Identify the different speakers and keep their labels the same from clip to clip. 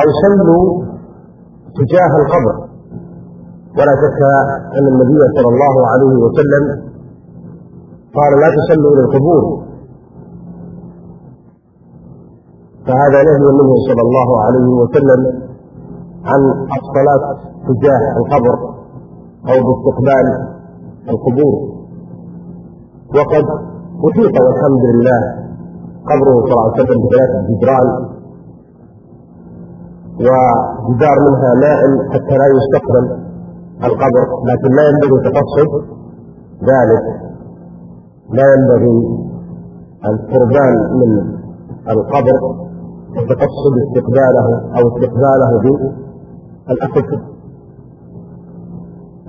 Speaker 1: أو صلوا تجاه القبر. ولا شك أن النبي صلى الله عليه وسلم قال لا تصلوا إلى القبور. فهذا نهي منه صلى الله عليه وسلم عن الصلاة تجاه القبر أو باستقبال القبور. وقد أحيط والحمد لله قبره صلى الله عليه وسلم بثلاثة جدران. وجدار منها ماء حتى لا يستقبل القبر لكن لا ينبغي تقصد ذلك. لا ينبغي القربان من القبر وتقصد استقباله أو استقباله بالاكف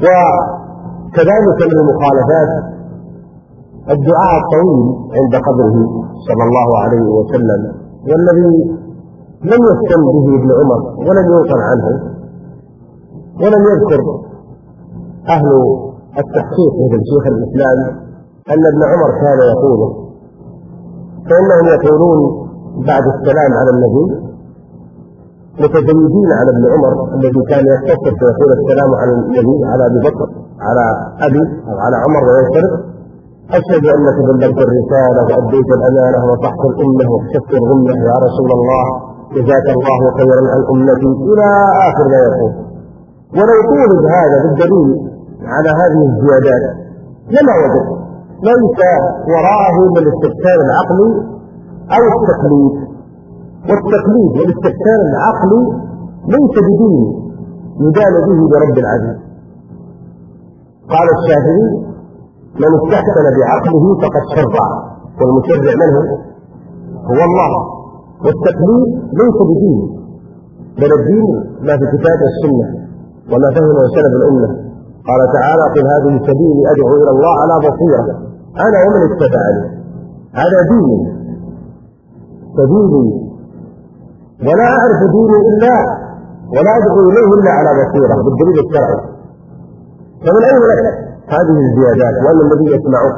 Speaker 1: وكذلك من المخالفات الدعاء الطويل عند قبره صلى الله عليه وسلم والذي لم يهتم به ابن عمر ولم ينقل عنه ولم يذكر أهل التحقيق مثل شيخ الإسلام أن ابن عمر كان يقوله فإنهم يقولون بعد السلام على النبي متزيدين على ابن عمر الذي كان يختصر فيقول السلام على النبي على أبي بكر على أبي أو على عمر وينصرف أشهد أنك بلغت الرسالة وأديت الأمانة ونصحت الأمة وكشفت الغمه يا رسول الله. جزاك الله خيرا عن امتي إلى آخر ما يقول. ولو طولب هذا بالدليل على هذه الزيادات لما وجد؟ ليس وراءه من الاستفسار العقلي أو التقليد. والتقليد والاستفسار العقلي ليس بدين يدان به برب العزيز. قال الشافعي من استحسن بعقله فقد شرع والمشرع من هو؟ هو الله. والتقليد ليس بدين بل الدين ما في كتاب السنة وما فهمه سلف الأمة. قال تعالى قل هذه سبيلي أدعو إلى الله على بصيرة. أنا ومن اتبعني. هذا ديني سبيلي ولا أعرف ديني إلا ولا أدعو إليه إلا على بصيرة بالدليل الشرعي. فمن أين لك هذه الزيادات؟ وأن الذي يسمعك؟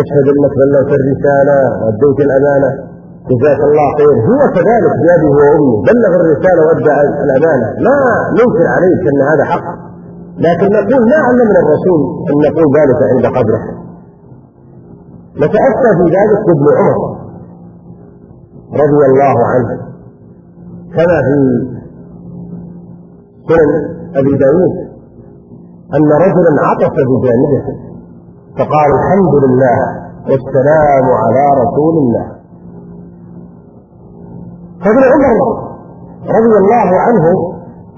Speaker 1: أشهد أنك بلغت الرسالة وأديت الأمانة. جزاك الله خير. هو كذلك بأبي وأمي بلغ الرسالة وأدى الأمانة. ما ننكر عليك أن هذا حق. لكن نقول ما علمنا الرسول أن نقول ذلك عند قبره نتأسى في ذلك بابن عمر رضي الله عنه. كما في سنن أبي داود أن رجلا عطف بجانبه فقال الحمد لله والسلام على رسول الله. فابن عمر رضي الله عنه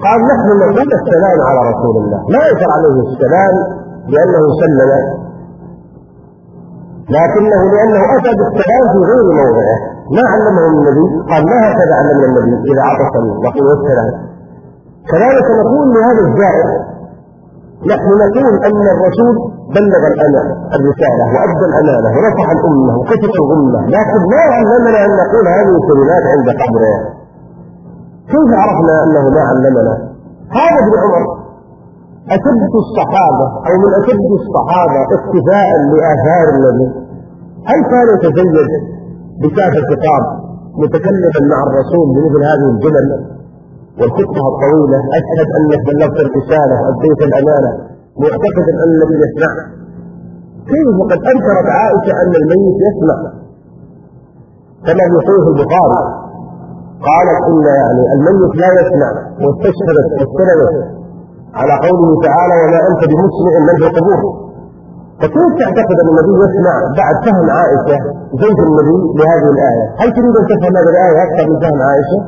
Speaker 1: قال نحن نقول السلام على رسول الله. لا يشرع عليه السلام لأنه سلم. لكنه لأنه أتى بالسلام في غير موضعه. ما علمه النبي؟ قال ما هكذا علمنا النبي إذا عطس نقول السلام. كذلك نقول لهذا الزائر نحن نقول أن الرسول بلغ الأمانة الرسالة وأدى الأمانة ونصح الأمة وكشف الغمة. لكن ما علمنا أن نقول هذه الكلمات عند قبره. كيف عرفنا أنه ما علمنا؟ هذا ابن عمر أشد الصحابة أو من أشد الصحابة اقتفاء لآثار النبي. هل كان يتزيد بكاف الخطاب متكلما مع الرسول بمثل هذه الجمل والخطبة الطويلة؟ أشهد أنك بلغت الرسالة وأديت الأمانة. معتقدا أن الذي يسمع. كيف قد أنكرت عائشة أن الميت يسمع؟ كما صحيح البخاري. قالت إن يعني الميت لا يسمع واستشهدت واستندت على قوله تعالى وما أنت بمسمع من في القبور. فكيف تعتقد أن النبي يسمع بعد فهم عائشة زوج النبي لهذه الآية؟ هل تريد أن تفهم هذه الآية أكثر من فهم عائشة؟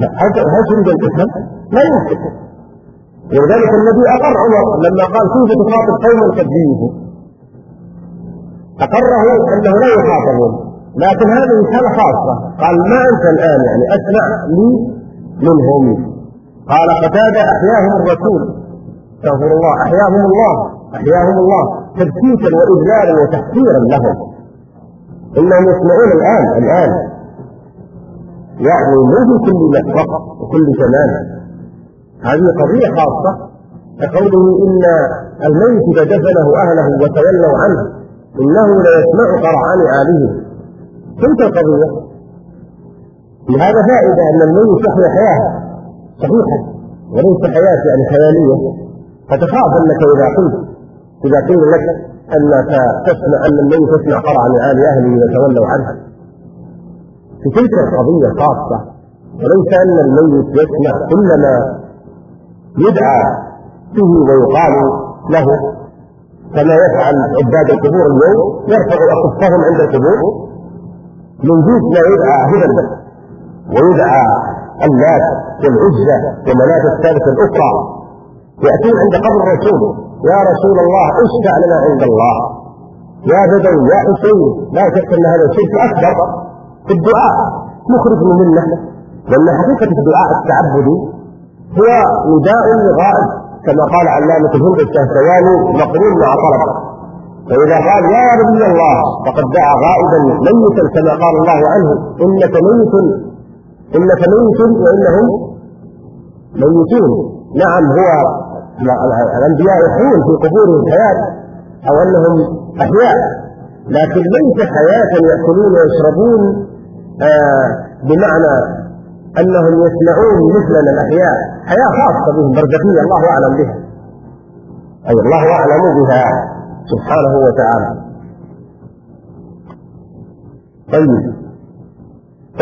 Speaker 1: لا. هل تريد أن تفهم؟ لا يمكن. ولذلك النبي أقر عمر لما قال كيف تخاطب قوما قد جيبوا أقره أنه لا يخاطبون لكن هذه حالة خاصة. قال ما أنت الآن يعني أسمع لي منهم قال قتادة أحياهم الرسول. استغفر الله. أحياهم الله. أحياهم الله. تبكيتا وإذلالا وتحذيرا لهم. إنهم يسمعون الآن الآن. يعني مو في كل مكفر وكل زمان. هذه قضية خاصة كقوله إن الميت إذا دفنه أهله وتولوا عنه إنه ليسمع قرعان آله. تلك القضية؟ لهذا فائدة أن الميت يحيا حياة صحيحة وليس حياة يعني خيالية. فتخاف أنك إذا قلت إذا قيل لك أنك تسمع أن الميت يسمع قرع نعال أهله يتولوا عنه. في تلك القضية خاصة وليس أن الميت يسمع كل ما يدعى به ويقال له كما يفعل عباد القبور اليوم يرفع أكفهم عند القبور من جنس ما يدعى هدى ويدعى اللات والعزة ومناة الثالثة الأخرى. يأتون عند قبر الرسول يا رسول الله اشفع لنا عند الله. يا بدوي يا حسين لا شك أن هذا الشرك أكبر؟ في الدعاء مخرج من الملة لأن حقيقة الدعاء التعبدي هو نداء لغائب كما قال علامة الهند الشهسواني مقرون مع طلب فإذا قال يا نبي الله فقد دعا غائبا ميتا كما قال الله عنه إنك ميت. إنك ميت وإنهم ميتون. نعم هو الأنبياء يحيون في قبورهم حياة أو أنهم أحياء. لكن ليس حياة يأكلون ويشربون آه بمعنى أنهم يسمعون مثلنا الأحياء. حياة خاصة بهم برزخية. الله أعلم بها. أي الله أعلم بها. سبحانه وتعالى. طيب.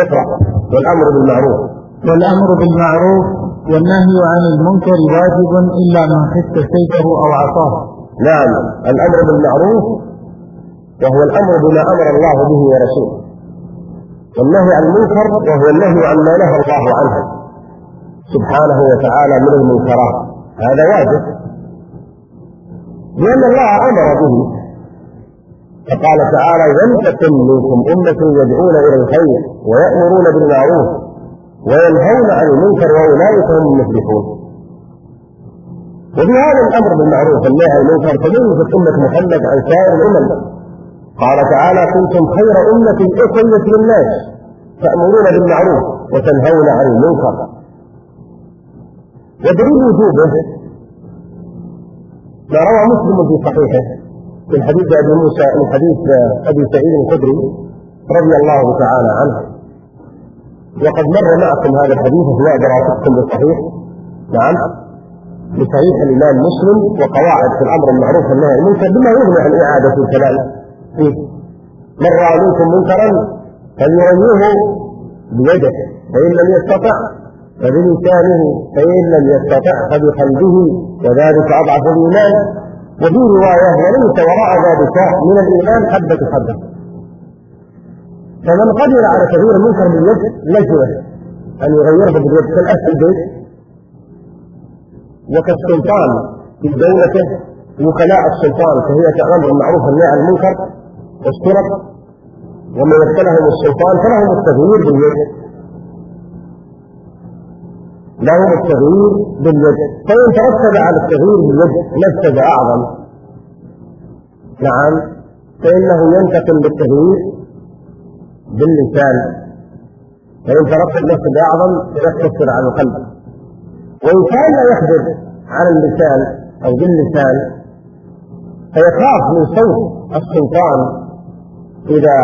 Speaker 1: اقرأ. والأمر بالمعروف.
Speaker 2: والأمر بالمعروف والنهي عن المنكر واجب إلا من خف سيفه أو عصاه.
Speaker 1: نعم. الأمر بالمعروف وهو الأمر بما أمر الله به ورسوله. والنهي عن المنكر وهو النهي عن ما نهى الله عنه. سبحانه وتعالى من المنكرات. هذا واجب. لأن الله أمر به. فقال تعالى ولتكن منكم أمة يدعون إلى الخير ويأمرون بالمعروف وينهون عن المنكر وأولئك هم المفلحون. وفي هذا الأمر بالمعروف والنهي عن المنكر تميز أمة محمد عن سائر الأمم. قال تعالى كنتم خير أمة أخرجت للناس تأمرون بالمعروف وتنهون عن المنكر. ودليل وجوبه ما روى مسلم في صحيحه من حديث أبي موسى من حديث أبي سعيد الخدري رضي الله تعالى عنه. وقد مر معكم هذا الحديث اثناء دراستكم للصحيح نعم لصحيح الإمام مسلم وقواعد في الأمر المعروف والنهي عن المنكر بما يغني عن اعاده الكلام. فيه راى منكم منكرا فليغيره بيده فان لم يستطع فبلسانه فإن لم يستطع فبقلبه وذلك أضعف الإيمان. وفي رواية وليس وراء ذلك من الإيمان حبة حبة. فمن قدر على تغيير المنكر باليد لزمه أن يغيره باليد كالأهل البيت. وكالسلطان في دولته وكلاء السلطان فهي تأمر بالمعروف والنهي عن المنكر. والشرط ومن يدخلهم السلطان فلهم التغيير باليد. لهم التغيير باليد. فإن ترتب على التغيير باليد مفسدة أعظم نعم فإنه ينتقل بالتغيير باللسان. فإن ترتب مفسدة أعظم يقتصر على القلب. وإن كان لا يقدر على اللسان أو باللسان فيخاف من صوت السلطان إذا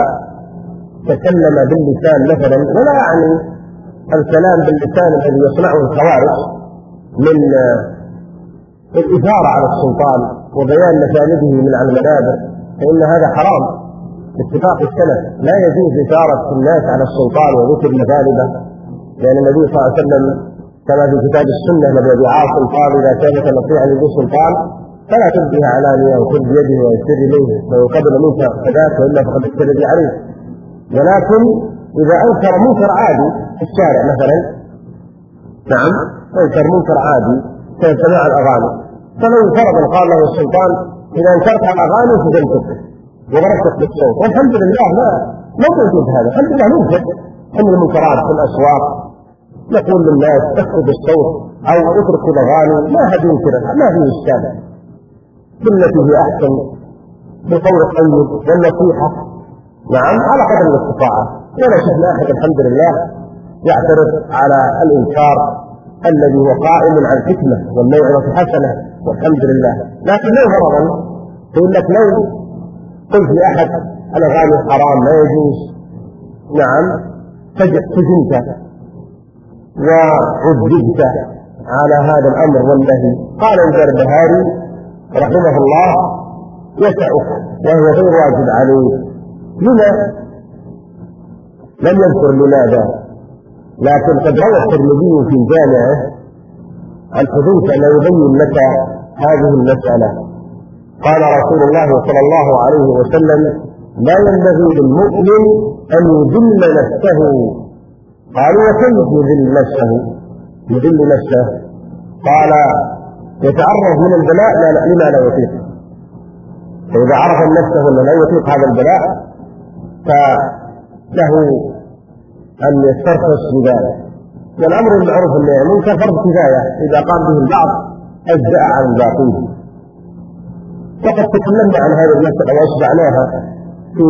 Speaker 1: تكلم باللسان مثلا ولا يعني الكلام باللسان الذي يصنعه الخوارج من الإثارة على السلطان وبيان مفاسده من على المنابر فإن هذا حرام. باتفاق السلف. لا يجوز إثارة الناس على السلطان وذكر مفالده لأن النبي صلى الله عليه وسلم كما في كتاب السنة الذي أبي عاصم قال إذا كانت نصيحة لذي سلطان فلا تبديها علانية وخذ بيده ويسر إليه لو قبل منك فذاك وإلا فقد استدل عليه. ولكن إذا أنكر منكر عادي في الشارع مثلا نعم أنكر منكر عادي كسماع الأغاني. فلو فرضا قال له السلطان إذا أنكرت الأغاني فجلتك وضربتك بالصوت والحمد لله لا ما موجود هذا. الحمد لله يوجد. من المنكرات في الأسواق نقول للناس اخفض الصوت أو اتركوا الأغاني ما هذه ينكرها ما في إشكال بالتي هي أحسن بالقول الطيب والنصيحة نعم على قدر الاستطاعة. ولا شفنا أحد الحمد لله يعترض على الإنكار الذي هو قائم على الحكمه والموعظة الحسنه والحمد لله. لكن لو فرضا يقول لك لو قلت لأحد الأغاني حرام ما يجوز. نعم سجنت وعذبت على هذا الأمر والنهي. قال البربهاري رحمه الله يسعك وهو غير واجب عليه. لما؟ لم يذكر لماذا؟ لكن قد روى الترمذي في جامعه عن حذيفه يبين لك هذه المسألة. قال رسول الله صلى الله عليه وسلم لا ينبغي للمؤمن أن يذل نفسه. قالوا وكيف يذل نفسه؟ يذل نفسه؟ قال يتعرض من البلاء لما لا يطيق. فإذا عرف نفسه أنه لا يطيق هذا البلاء فله أن يسترخص بذلك والأمر المعروف والنهي عن المنكر فرض كفاية. إذا قام به البعض أجزأ عن الباقين وقد تكلمنا عن هذه المسألة وأشبعناها في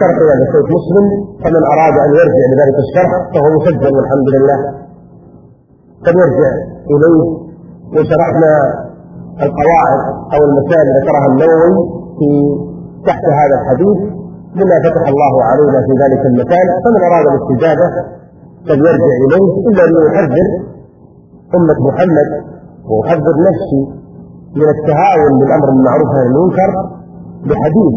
Speaker 1: شرح هذا الشيخ مسلم. فمن أراد أن يرجع لذلك الشرح فهو مسجل والحمد لله. فليرجع إليه. وشرحنا القواعد أو المسائل ذكرها النووي في تحت هذا الحديث بما فتح الله علينا في ذلك المكان فمن أراد الاستجابة فليرجع إليه إلا أن يحذر أمة محمد وأحذر نفسي من التهاون بالأمر بالمعروف عن المنكر بحديث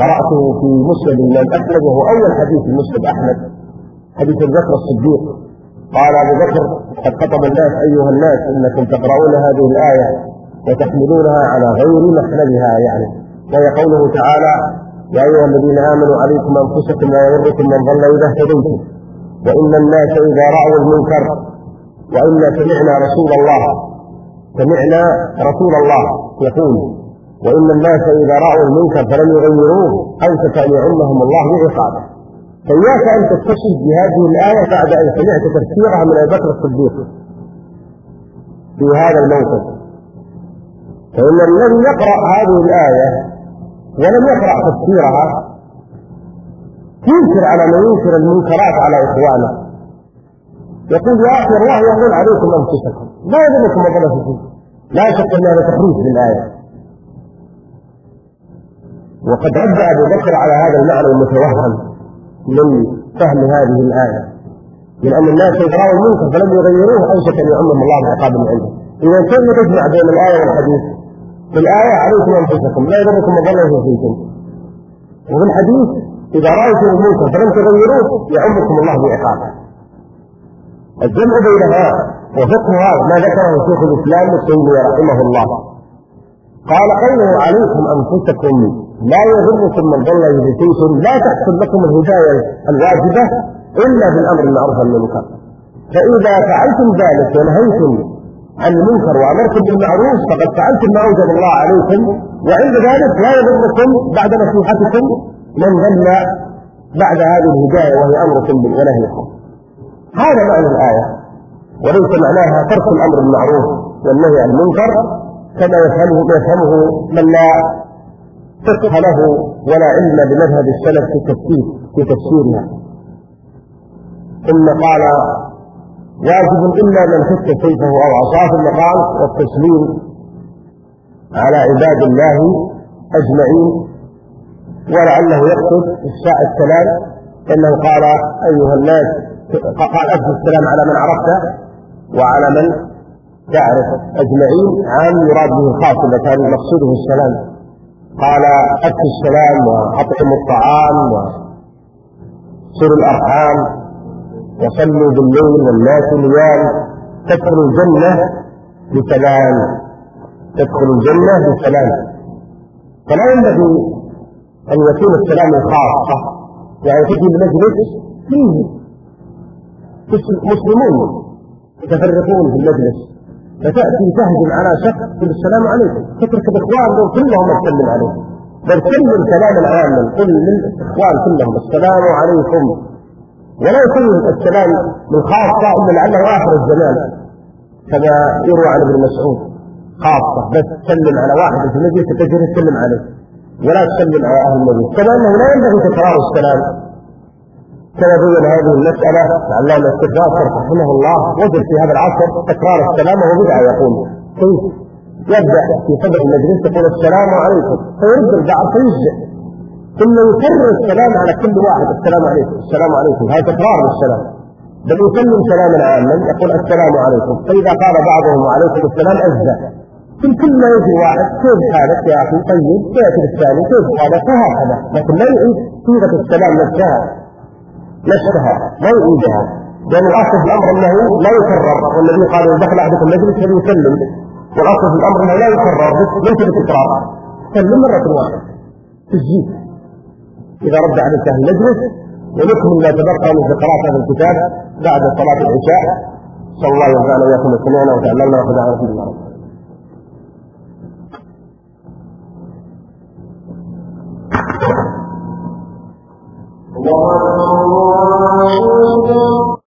Speaker 1: قرأته في مسند الإمام أحمد وهو أول حديث في أحمد حديث بكر الصديق. قال أبو بكر قد خطب الناس أيها الناس إنكم تقرؤون هذه الآية وتحملونها على غير محملها يعني. وهي قوله تعالى يا أيها الذين آمنوا عليكم أنفسكم لا يضركم من ضل إذا اهتديتم. وإن الناس إذا رأوا المنكر وإنا سمعنا رسول الله سمعنا رسول الله يقول وإن الناس إذا رأوا المنكر فلم يغيروه أوشك أن يعمهم الله بعقابه. فإياك أن تستشهد بهذه الآية بعد أن سمعت تفسيرها من أبي بكر الصديق في هذا الموقف. فإن الذي يقرأ هذه الآية ولم يقرأ تفسيرها ينكر على من ينكر المنكرات على إخوانه. يقول يا أخي الله يقول عليكم أنفسكم. لا مظلة فيه لا شك أن هذا تحريف للآية. وقد رد أبو بكر على هذا المعنى المتوهم. من فهم هذه الآية. من أن الناس إذا رأوا المنكر فلم يغيروه أوشك أن يعمهم الله بعقاب من عنده إذا كيف تجمع بين الآية والحديث؟ في الآية عليكم أنفسكم لا يضركم من ضل فيكم وفي الحديث إذا رأيتم المنكر فلم تغيروه يعمكم الله بعقابه الجمع بينها وفقه هذا ما ذكره شيخ الإسلام ابن رحمه الله. قال قوله عليكم أنفسكم لا يضركم من ضل إذا لا تحصل لكم الهداية الواجبة إلا بالأمر المعروف والمنكر فإذا فعلتم ذلك ونهيتم عن المنكر وامركم بالمعروف فقد فعلتم ما أوجب الله عليكم. وعند ذلك لا يضركم بعد نصيحتكم من ظل بعد هذه الهداية وهي امركم ونهيكم هذا معنى الآية. وليس معناها ترك الأمر بالمعروف والنهي عن المنكر كما يفهمه يفهمه من لا فقه له ولا علم بمذهب السلف في تفسير في تفسيرها. ثم قال واجب إلا من فك سيفه أو عصاه ثم قال والتسليم على عباد الله أجمعين ولعله يقصد إفشاء السلام فإنه قال أيها الناس قال أفشى السلام على من عرفت وعلى من تعرف. أجمعين عام يراد به الخاص كان مقصوده السلام. قال أفشى السلام وأطعم الطعام وصل الأرحام وصلوا بالليل والناس نيام. تدخل الجنة بسلام تدخل الجنة بسلام. فلا ينبغي أن يكون السلام خاصة يعني تجي المجلس فيه. مسلمون يتفرقون في المجلس. فتأتي تهجم على شخص تقول السلام عليكم. تترك الإخوان دول كلهم تسلم عليهم بل كلم سلاما عاما قل للإخوان كلهم. السلام عليكم. ولا يكون السلام من خاصة إلا لعله آخر الزمان. كما يروى عن ابن مسعود. خاصة. بس تسلم على واحد في المجلس تجري تسلم عليه. ولا تسلم على أهل المجلس. كما أنه لا ينبغي تكرار السلام. كما هذه المسألة. العلامة الشيخ رحمه الله. وجد في هذا العصر تكرار السلام وهو بدعة يقول. كيف يبدأ في صدر المجلس يقول السلام عليكم. فيرد البعض فيجزئ. ثم يكرر السلام على كل واحد. السلام عليكم. السلام عليكم. هذا تكرار للسلام. بل يسلم سلاما عاما. يقول السلام عليكم. فإذا قال بعضهم وعليكم السلام أجزى في كل ما يجي واحد كيف حالك يا أخي؟ طيب. يأتي الثاني كيف حالك؟ وهكذا. لكن لا يعيد صيغة السلام نفسها. نفسها ما يعيدها. لأن الأصل في الأمر أنه لا يكرر. والذي قال إذا دخل أحدكم المجلس فليسلم. والأصل في الأمر أنه لا يكرر. ليس بالتكرار سلم مرة واحدة. تسجيل. إذا رد عليك أهل المجلس ونكمل ما تبقى من ذكرات هذا الكتاب بعد صلاة العشاء. صلى الله يرضى وإياكم سمعنا وتعلمنا وخدعنا في الله الله